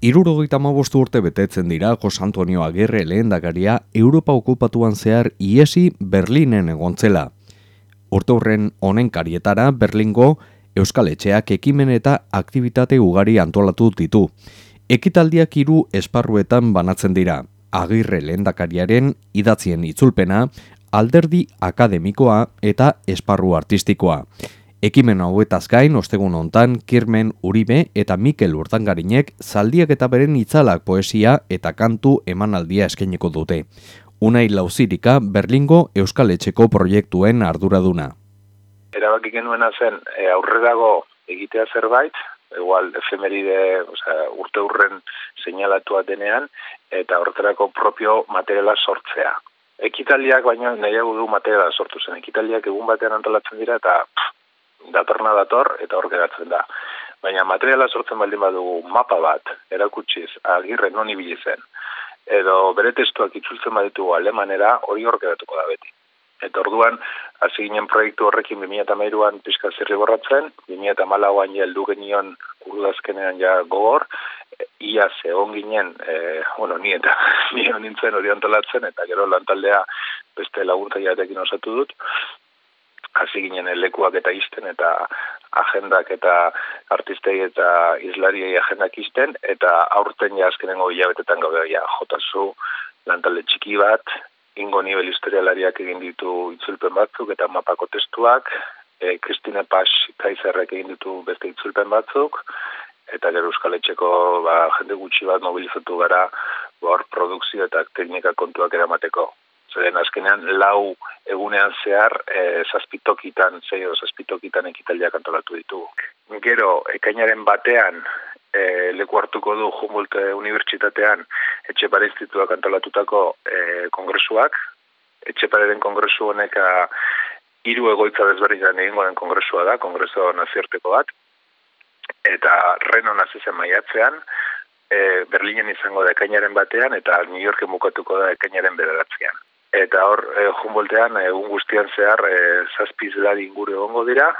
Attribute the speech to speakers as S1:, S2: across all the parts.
S1: Irurogeita mabostu urte betetzen dira Jos Antonio Agirre lehendakaria Europa okupatuan zehar iesi Berlinen egontzela. Urte horren honen karietara Berlingo Euskal Etxeak ekimen eta aktivitate ugari antolatu ditu. Ekitaldiak hiru esparruetan banatzen dira. Agirre lehendakariaren idatzien itzulpena, alderdi akademikoa eta esparru artistikoa. Ekimen hauetaz gain, ostegun hontan Kirmen Uribe eta Mikel Urtangarinek zaldiak eta beren itzalak poesia eta kantu emanaldia eskeneko dute. Unai lauzirika Berlingo Euskal Etxeko proiektuen arduraduna.
S2: Erabaki genuena zen e, aurrerago egitea zerbait, igual efemeride, osea, urte urren seinalatua denean, eta horretarako propio materiala sortzea. Ekitaldiak baina nahiago du materiala sortu zen. Ekitaldiak egun batean antolatzen dira eta datorna dator eta hor geratzen da. Baina materiala sortzen baldin badugu mapa bat erakutsiz agirre non ibili zen edo bere testuak itzultzen baditugu alemanera hori hor geratuko da beti. Eta orduan, hasi ginen proiektu horrekin 2008an pixka zirri borratzen, 2008an jeldu genion urudazkenean ja gogor, ia zegon ginen, e, bueno, ni eta ni nintzen hori antolatzen, eta gero lantaldea beste laguntza jatekin osatu dut, hasi ginen lekuak eta izten eta agendak eta artistei eta islariei agendak izten eta aurten ja azkenengo hilabetetan gaude ja jotazu lantalde txiki bat ingo nivel historialariak egin ditu itzulpen batzuk eta mapako testuak e, Kristina Pas Kaizerrek egin ditu beste itzulpen batzuk eta gero Euskal Etxeko ba, jende gutxi bat mobilizatu gara hor produkzio eta teknika kontuak eramateko. Zeren azkenean lau egunean zehar e, zazpitokitan, zeio zazpitokitan ekitaldiak antolatu ditu. Gero, ekainaren batean e, leku hartuko du Humboldt Unibertsitatean etxepare institutuak antolatutako e, kongresuak. Etxepareren kongresu honek hiru egoitza desberdinan egingo den kongresua da, kongreso nazierteko bat. Eta reno nazizen maiatzean, e, Berlinen izango da ekainaren batean, eta New Yorken bukatuko da ekainaren bederatzean eta hor e, eh, Humboldtean egun guztian zehar e, zazpiz da inguru egongo dira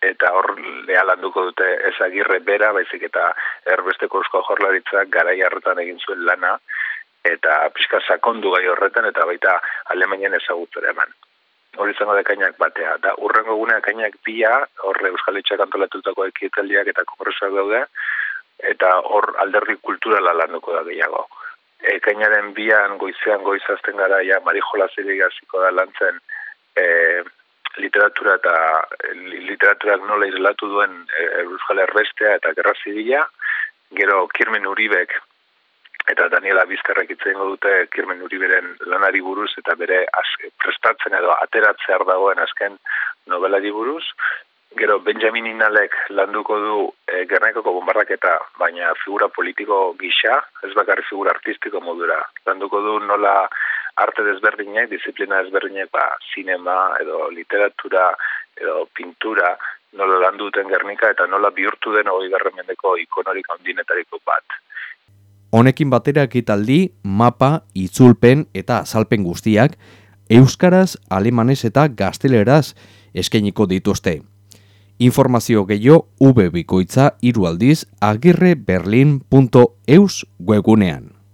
S2: eta hor lea landuko dute ezagirre bera, baizik eta erbesteko eusko jorlaritzak garai hartan egin zuen lana eta pixka sakondu gai horretan eta baita alemainen ezagutzera eman. Hori izango dekainak batea. Da, urrengo gune dekainak bia, horre Euskal Itxak antolatutako ekitaldiak eta kongresuak daude, eta hor alderdi kulturala landuko da gehiago ekainaren bian goizean goizazten gara ja marijola zirigaziko da lantzen e, literatura eta literaturak nola izlatu duen e, Euskal Erbestea eta Gerra Zibila, gero Kirmen Uribek eta Daniela Bizkarrak itzen dute Kirmen Uriberen lanari buruz eta bere prestatzen edo ateratzear dagoen azken novelari buruz, Gero Benjamin Inalek landuko du e, Gernikako bombarraketa, baina figura politiko gisa, ez bakarri figura artistiko modura. Landuko du nola arte desberdinek, disiplina desberdinek, ba, sinema edo literatura edo pintura, nola landu duten Gernika eta nola bihurtu den hori mendeko ikonorik ondinetariko bat.
S1: Honekin batera ekitaldi, mapa, itzulpen eta azalpen guztiak, Euskaraz, Alemanez eta Gazteleraz eskeniko dituzte. Informazio gehiago ubebikoitza irualdiz agirreberlin.eus webunean.